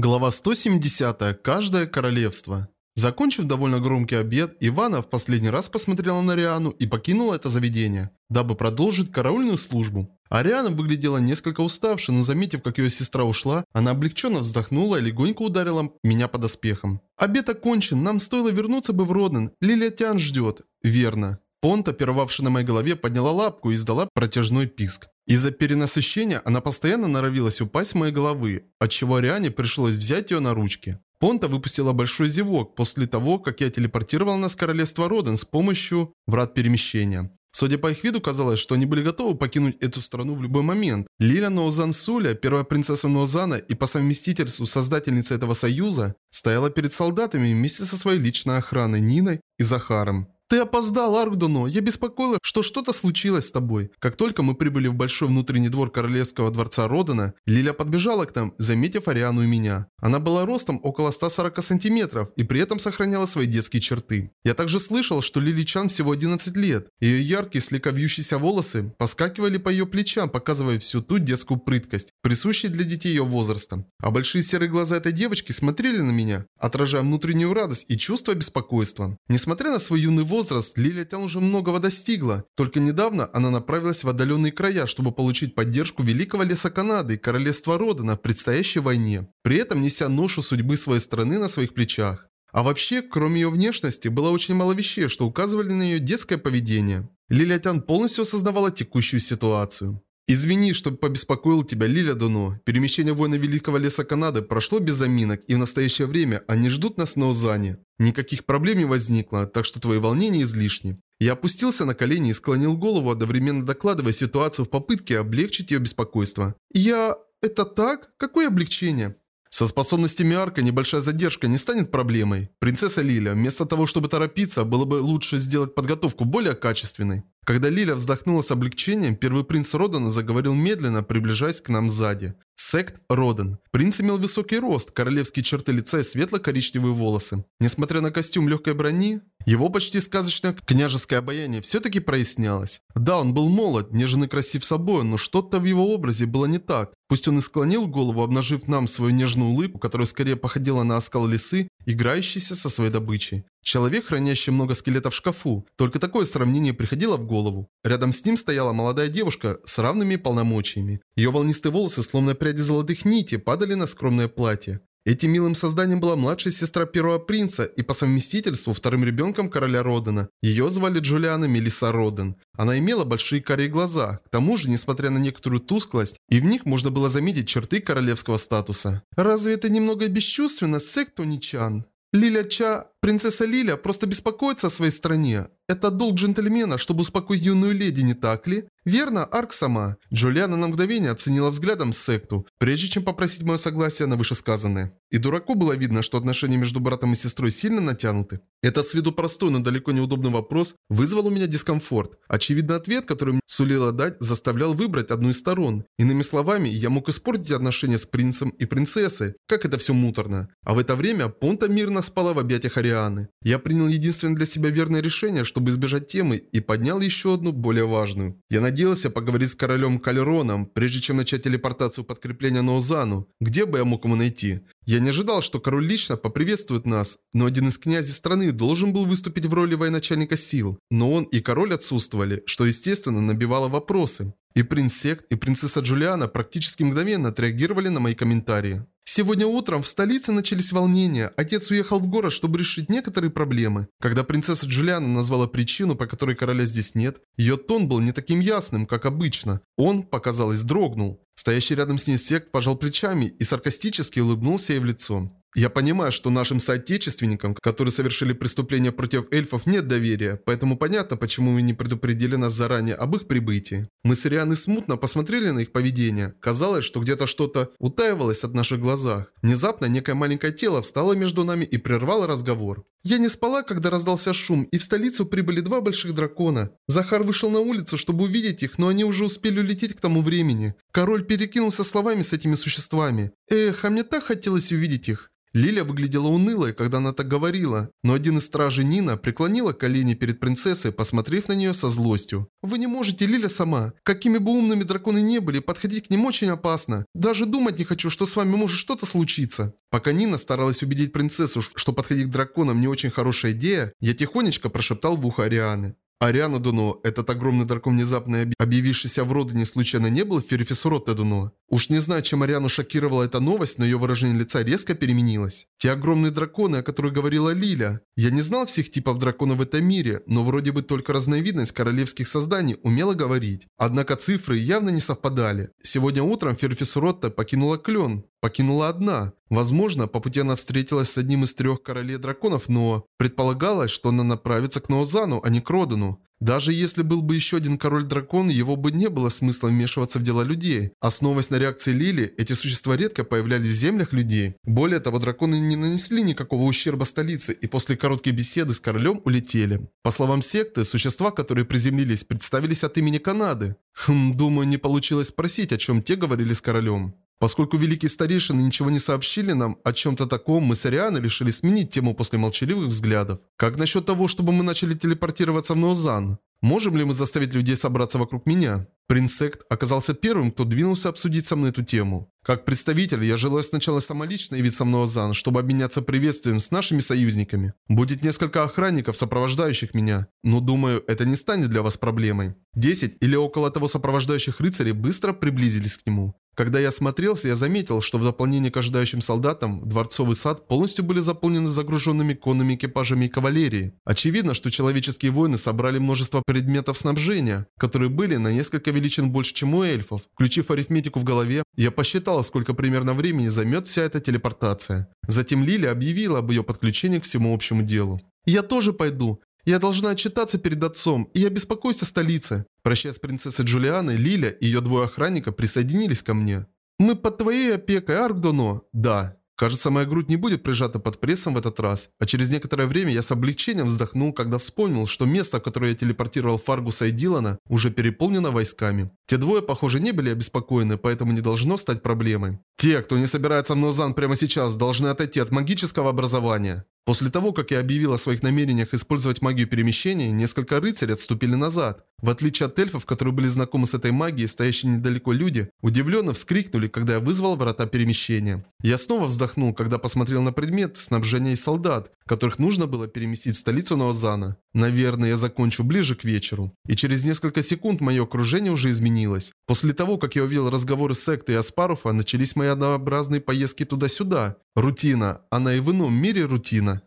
Глава 170. Каждое королевство. Закончив довольно громкий обед, Ивана в последний раз посмотрела на Риану и покинула это заведение, дабы продолжить караульную службу. Ариана выглядела несколько уставшей, но заметив, как ее сестра ушла, она облегченно вздохнула и легонько ударила меня под оспехом. «Обед окончен, нам стоило вернуться бы в Роден. Лилия Тян ждет». «Верно». Понта, пировавшая на моей голове, подняла лапку и издала протяжной писк. Из-за перенасыщения она постоянно норовилась упасть с моей головы, отчего Ариане пришлось взять ее на ручки. Понта выпустила большой зевок после того, как я телепортировал нас в королевство Роден с помощью врат перемещения. Судя по их виду, казалось, что они были готовы покинуть эту страну в любой момент. Лиля Ноузан Суля, первая принцесса Ноузана и по совместительству создательница этого союза, стояла перед солдатами вместе со своей личной охраной Ниной и Захаром. «Ты опоздал, Аркдуно. Я беспокоила, что что-то случилось с тобой». Как только мы прибыли в большой внутренний двор королевского дворца Родена, Лиля подбежала к нам, заметив Ариану и меня. Она была ростом около 140 сантиметров и при этом сохраняла свои детские черты. Я также слышал, что Лили Чан всего 11 лет. Ее яркие, слегка вьющиеся волосы поскакивали по ее плечам, показывая всю ту детскую прыткость, присущую для детей ее возраста. А большие серые глаза этой девочки смотрели на меня, отражая внутреннюю радость и чувство беспокойства. Несмотря на свой юный возраст, возраст Лилия уже многого достигла. Только недавно она направилась в отдаленные края, чтобы получить поддержку Великого Леса Канады и Королевства Родена в предстоящей войне, при этом неся ношу судьбы своей страны на своих плечах. А вообще, кроме ее внешности, было очень мало вещей, что указывали на ее детское поведение. Лилия полностью осознавала текущую ситуацию. «Извини, что побеспокоил тебя, Лиля Дуно. Перемещение воина Великого Леса Канады прошло без заминок, и в настоящее время они ждут нас на Узане. Никаких проблем не возникло, так что твои волнения излишни». Я опустился на колени и склонил голову, одновременно докладывая ситуацию в попытке облегчить ее беспокойство. «Я... это так? Какое облегчение?» Со способностями арка небольшая задержка не станет проблемой. Принцесса Лиля, вместо того, чтобы торопиться, было бы лучше сделать подготовку более качественной. Когда Лиля вздохнула с облегчением, первый принц Родана заговорил медленно, приближаясь к нам сзади. Сект Роден. Принц имел высокий рост, королевские черты лица и светло-коричневые волосы. Несмотря на костюм легкой брони, его почти сказочное княжеское обаяние все-таки прояснялось. Да, он был молод, нежен и красив собой, но что-то в его образе было не так. Пусть он и склонил голову, обнажив нам свою нежную улыбку, которая скорее походила на оскал лисы, играющийся со своей добычей. Человек, хранящий много скелетов в шкафу. Только такое сравнение приходило в голову. Рядом с ним стояла молодая девушка с равными полномочиями. Ее волнистые волосы, словно пряди золотых нитей, падали на скромное платье. Этим милым созданием была младшая сестра первого принца и по совместительству вторым ребенком короля Родена. Ее звали Джулиана Мелиса Роден. Она имела большие карие глаза. К тому же, несмотря на некоторую тусклость, и в них можно было заметить черты королевского статуса. «Разве это немного бесчувственно, Сектоничан?» Лиля Ча, принцесса Лиля, просто беспокоится о своей стране. Это долг джентльмена, чтобы успокоить юную леди, не так ли? Верно, Арк сама. Джулиана на мгновение оценила взглядом секту, прежде чем попросить мое согласие на вышесказанное. И дураку было видно, что отношения между братом и сестрой сильно натянуты. Этот с виду простой, но далеко не удобный вопрос вызвал у меня дискомфорт. Очевидно, ответ, который мне сулила дать, заставлял выбрать одну из сторон. Иными словами, я мог испортить отношения с принцем и принцессой. Как это все муторно. А в это время Понта мирно спала в объятиях Арианы. Я принял единственное для себя верное решение, чтобы избежать темы, и поднял еще одну, более важную. Я надеялся поговорить с королем Калероном, прежде чем начать телепортацию подкрепления на Узану. Где бы я мог ему найти? Я не ожидал, что король лично поприветствует нас, но один из князей страны должен был выступить в роли военачальника сил. Но он и король отсутствовали, что естественно набивало вопросы. И принц Сект, и принцесса Джулиана практически мгновенно отреагировали на мои комментарии. Сегодня утром в столице начались волнения. Отец уехал в город, чтобы решить некоторые проблемы. Когда принцесса Джулиана назвала причину, по которой короля здесь нет, ее тон был не таким ясным, как обычно. Он, показалось, дрогнул. Стоящий рядом с ней сект пожал плечами и саркастически улыбнулся ей в лицо. Я понимаю, что нашим соотечественникам, которые совершили преступление против эльфов, нет доверия, поэтому понятно, почему вы не предупредили нас заранее об их прибытии. Мы с Ирианой смутно посмотрели на их поведение. Казалось, что где-то что-то утаивалось от наших глазах. Внезапно некое маленькое тело встало между нами и прервало разговор. Я не спала, когда раздался шум, и в столицу прибыли два больших дракона. Захар вышел на улицу, чтобы увидеть их, но они уже успели улететь к тому времени. Король перекинулся словами с этими существами. Эх, а мне так хотелось увидеть их. Лилия выглядела унылой, когда она так говорила, но один из стражей Нина преклонила колени перед принцессой, посмотрев на нее со злостью. «Вы не можете, Лиля сама. Какими бы умными драконы не были, подходить к ним очень опасно. Даже думать не хочу, что с вами может что-то случиться». Пока Нина старалась убедить принцессу, что подходить к драконам не очень хорошая идея, я тихонечко прошептал в ухо Арианы. Ариана Дуно, этот огромный дракон, внезапно объявившийся в Родине, случайно не был Ферифисуротте Дуно? Уж не знаю, чем Ариану шокировала эта новость, но ее выражение лица резко переменилось. Те огромные драконы, о которых говорила Лиля. Я не знал всех типов драконов в этом мире, но вроде бы только разновидность королевских созданий умела говорить. Однако цифры явно не совпадали. Сегодня утром Ферфисуротта покинула Клен. Покинула одна. Возможно, по пути она встретилась с одним из трех королей драконов, но предполагалось, что она направится к Ноозану, а не к Родану. Даже если был бы еще один король-дракон, его бы не было смысла вмешиваться в дела людей. Основываясь на реакции Лили, эти существа редко появлялись в землях людей. Более того, драконы не нанесли никакого ущерба столице и после короткой беседы с королем улетели. По словам секты, существа, которые приземлились, представились от имени Канады. Хм, думаю, не получилось спросить, о чем те говорили с королем. Поскольку великие старейшины ничего не сообщили нам о чем-то таком, мы с Арианой решили сменить тему после молчаливых взглядов. Как насчет того, чтобы мы начали телепортироваться в Ноозан? Можем ли мы заставить людей собраться вокруг меня? Принц Сект оказался первым, кто двинулся обсудить со мной эту тему. Как представитель, я желаю сначала самолично явиться в Ноозан, чтобы обменяться приветствием с нашими союзниками. Будет несколько охранников, сопровождающих меня, но думаю, это не станет для вас проблемой. Десять или около того сопровождающих рыцарей быстро приблизились к нему. Когда я осмотрелся, я заметил, что в дополнение к ожидающим солдатам, дворцовый сад полностью были заполнены загруженными конными экипажами и кавалерией. Очевидно, что человеческие воины собрали множество предметов снабжения, которые были на несколько величин больше, чем у эльфов. Включив арифметику в голове, я посчитал, сколько примерно времени займет вся эта телепортация. Затем Лили объявила об ее подключении к всему общему делу. «Я тоже пойду. Я должна отчитаться перед отцом, и я беспокоюсь о столице. Прощаясь с принцессой Джулианой, Лиля и ее двое охранников присоединились ко мне. Мы под твоей опекой, Аркдоно? Да. Кажется, моя грудь не будет прижата под прессом в этот раз. А через некоторое время я с облегчением вздохнул, когда вспомнил, что место, в которое я телепортировал Фаргуса и Дилана, уже переполнено войсками. Те двое, похоже, не были обеспокоены, поэтому не должно стать проблемой. Те, кто не собирается в Нозан прямо сейчас, должны отойти от магического образования. После того, как я объявил о своих намерениях использовать магию перемещения, несколько рыцарей отступили назад. В отличие от эльфов, которые были знакомы с этой магией, стоящие недалеко люди, удивленно вскрикнули, когда я вызвал врата перемещения. Я снова вздохнул, когда посмотрел на предмет снабжения и солдат, которых нужно было переместить в столицу Наозана. Наверное, я закончу ближе к вечеру. И через несколько секунд мое окружение уже изменилось. После того, как я увидел разговоры с сектой и Аспаруфа, начались мои однообразные поездки туда-сюда. Рутина. Она и в ином мире рутина.